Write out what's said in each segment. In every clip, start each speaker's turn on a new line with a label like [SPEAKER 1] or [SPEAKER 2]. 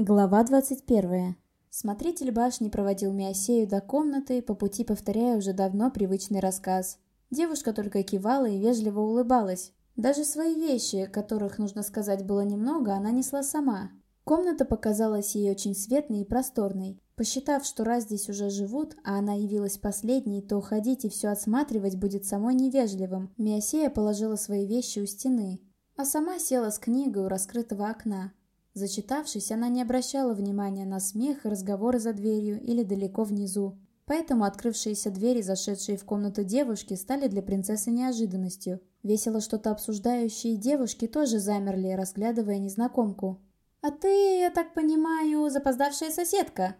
[SPEAKER 1] Глава 21. Смотритель башни проводил Миосею до комнаты, по пути повторяя уже давно привычный рассказ. Девушка только кивала и вежливо улыбалась. Даже свои вещи, которых, нужно сказать, было немного, она несла сама. Комната показалась ей очень светлой и просторной. Посчитав, что раз здесь уже живут, а она явилась последней, то уходить и все отсматривать будет самой невежливым, Миосея положила свои вещи у стены, а сама села с книгой у раскрытого окна. Зачитавшись, она не обращала внимания на смех и разговоры за дверью или далеко внизу. Поэтому открывшиеся двери, зашедшие в комнату девушки, стали для принцессы неожиданностью. Весело что-то обсуждающие девушки тоже замерли, разглядывая незнакомку. «А ты, я так понимаю, запоздавшая соседка?»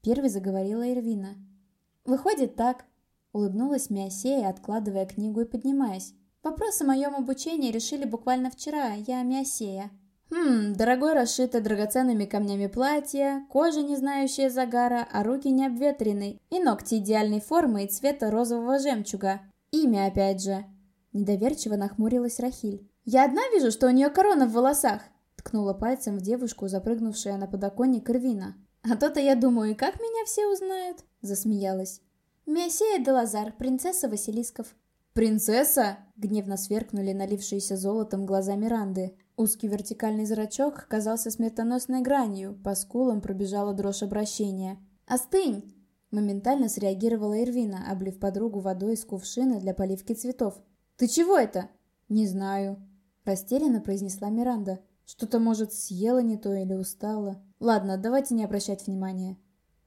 [SPEAKER 1] Первой заговорила Ирвина. «Выходит так», — улыбнулась Миосея, откладывая книгу и поднимаясь. «Вопрос о моем обучении решили буквально вчера, я Миосея». Хм, дорогое расшитое драгоценными камнями платье, кожа, не знающая загара, а руки не обветрены, и ногти идеальной формы и цвета розового жемчуга. Имя опять же. Недоверчиво нахмурилась Рахиль. «Я одна вижу, что у нее корона в волосах!» Ткнула пальцем в девушку, запрыгнувшая на подоконник Ирвина. «А то-то я думаю, и как меня все узнают?» Засмеялась. «Миосея де Лазар, принцесса Василисков». «Принцесса?» — гневно сверкнули налившиеся золотом глаза Миранды. Узкий вертикальный зрачок казался смертоносной гранью, по скулам пробежала дрожь обращения. «Остынь!» Моментально среагировала Ирвина, облив подругу водой из кувшина для поливки цветов. «Ты чего это?» «Не знаю», – растерянно произнесла Миранда. «Что-то, может, съела не то или устала. Ладно, давайте не обращать внимания».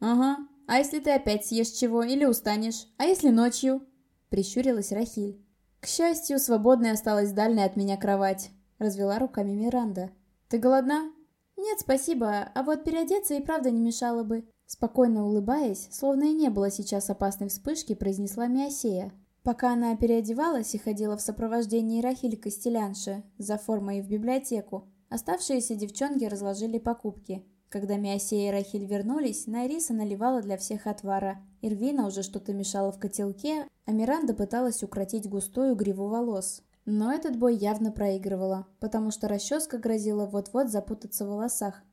[SPEAKER 1] «Ага, а если ты опять съешь чего или устанешь? А если ночью?» Прищурилась Рахиль. К счастью, свободной осталась дальняя от меня кровать. Развела руками Миранда. «Ты голодна?» «Нет, спасибо, а вот переодеться и правда не мешало бы». Спокойно улыбаясь, словно и не было сейчас опасной вспышки, произнесла Миосея. Пока она переодевалась и ходила в сопровождении Рахиль Костелянши за формой в библиотеку, оставшиеся девчонки разложили покупки. Когда Миосея и Рахиль вернулись, Найриса наливала для всех отвара. Ирвина уже что-то мешала в котелке, а Миранда пыталась укротить густую гриву волос. Но этот бой явно проигрывала, потому что расческа грозила вот-вот запутаться в волосах.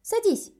[SPEAKER 1] «Садись!»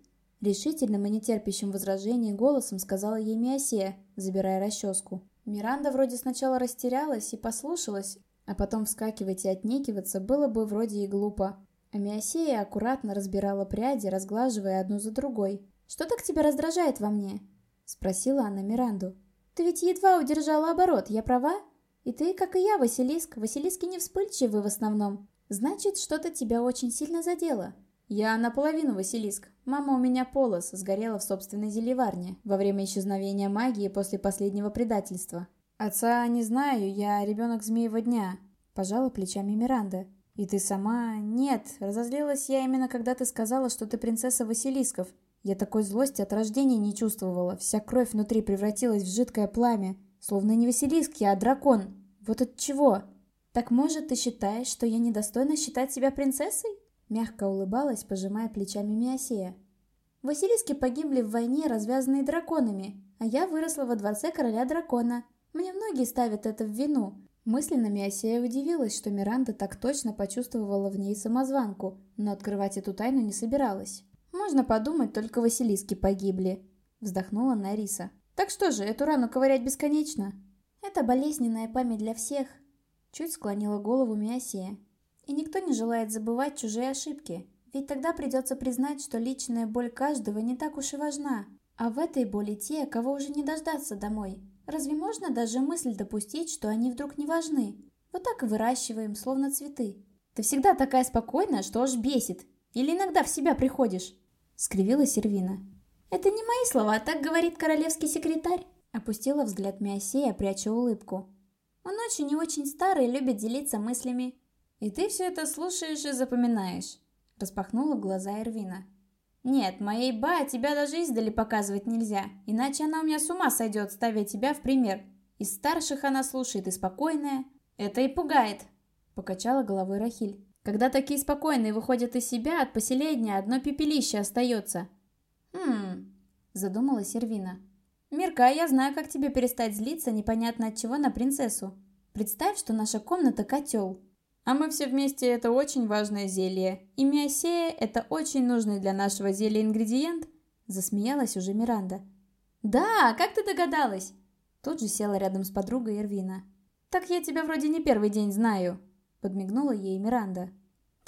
[SPEAKER 1] Решительным и нетерпящим возражений голосом сказала ей Миосея, забирая расческу. Миранда вроде сначала растерялась и послушалась, а потом вскакивать и отнекиваться было бы вроде и глупо. А Миосея аккуратно разбирала пряди, разглаживая одну за другой. «Что так тебя раздражает во мне?» – спросила она Миранду. «Ты ведь едва удержала оборот, я права?» И ты, как и я, Василиск. Василиски не вспыльчивы в основном. Значит, что-то тебя очень сильно задело. Я наполовину Василиск. Мама у меня полос, сгорела в собственной зельеварне во время исчезновения магии после последнего предательства. Отца не знаю, я ребенок Змеева дня. Пожала плечами Миранда. И ты сама... Нет, разозлилась я именно когда ты сказала, что ты принцесса Василисков. Я такой злости от рождения не чувствовала. Вся кровь внутри превратилась в жидкое пламя. Словно не Василиск я, а дракон. Вот от чего? Так может, ты считаешь, что я недостойна считать себя принцессой? Мягко улыбалась, пожимая плечами Миосея. Василиски погибли в войне, развязанной драконами, а я выросла во дворце короля дракона. Мне многие ставят это в вину. Мысленно Миосея удивилась, что Миранда так точно почувствовала в ней самозванку, но открывать эту тайну не собиралась. «Можно подумать, только Василиски погибли», — вздохнула Нариса. «Так что же, эту рану ковырять бесконечно?» Это болезненная память для всех. Чуть склонила голову Миосея. И никто не желает забывать чужие ошибки. Ведь тогда придется признать, что личная боль каждого не так уж и важна. А в этой боли те, кого уже не дождаться домой. Разве можно даже мысль допустить, что они вдруг не важны? Вот так и выращиваем, словно цветы. Ты всегда такая спокойная, что аж бесит. Или иногда в себя приходишь?» Скривилась Сервина. «Это не мои слова, так говорит королевский секретарь». Опустила взгляд Миосея, пряча улыбку. Он очень и очень старый любит делиться мыслями. И ты все это слушаешь и запоминаешь. Распахнула глаза Эрвина. Нет, моей ба тебя даже издали показывать нельзя, иначе она у меня с ума сойдет, ставя тебя в пример. Из старших она слушает и спокойная. Это и пугает. Покачала головой Рахиль. Когда такие спокойные выходят из себя, от поселения одно пепелище остается. Хм, задумалась Эрвина. «Мирка, я знаю, как тебе перестать злиться непонятно от чего на принцессу. Представь, что наша комната – котел». А мы все вместе – это очень важное зелье. И миосея – это очень нужный для нашего зелья ингредиент?» Засмеялась уже Миранда. «Да, как ты догадалась?» Тут же села рядом с подругой Эрвина. «Так я тебя вроде не первый день знаю», – подмигнула ей Миранда.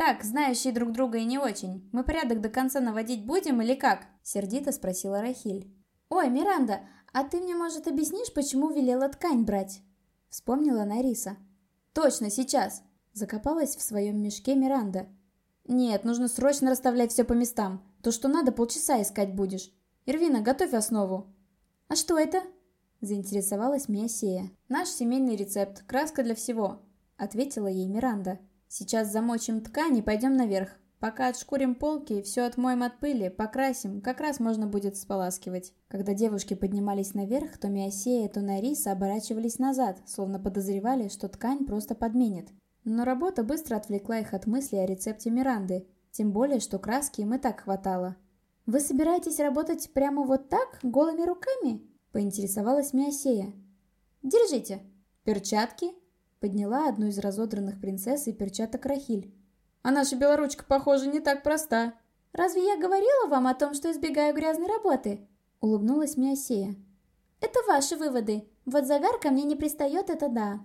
[SPEAKER 1] «Так, знающие друг друга и не очень. Мы порядок до конца наводить будем или как?» – сердито спросила Рахиль. «Ой, Миранда, а ты мне, может, объяснишь, почему велела ткань брать?» – вспомнила Нариса. «Точно, сейчас!» Закопалась в своем мешке Миранда. «Нет, нужно срочно расставлять все по местам. То, что надо, полчаса искать будешь. Ирвина, готовь основу». «А что это?» Заинтересовалась Миосея. «Наш семейный рецепт. Краска для всего», — ответила ей Миранда. «Сейчас замочим ткань и пойдем наверх. Пока отшкурим полки, все отмоем от пыли, покрасим, как раз можно будет споласкивать». Когда девушки поднимались наверх, то Миосея, то Нариса оборачивались назад, словно подозревали, что ткань просто подменит. Но работа быстро отвлекла их от мысли о рецепте Миранды, тем более, что краски им и так хватало. «Вы собираетесь работать прямо вот так, голыми руками?» – поинтересовалась Миосея. «Держите». «Перчатки?» – подняла одну из разодранных принцесс и перчаток Рахиль. «А наша белоручка, похоже, не так проста». «Разве я говорила вам о том, что избегаю грязной работы?» – улыбнулась Миосея. «Это ваши выводы. Вот загар ко мне не пристает, это да.